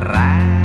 Right.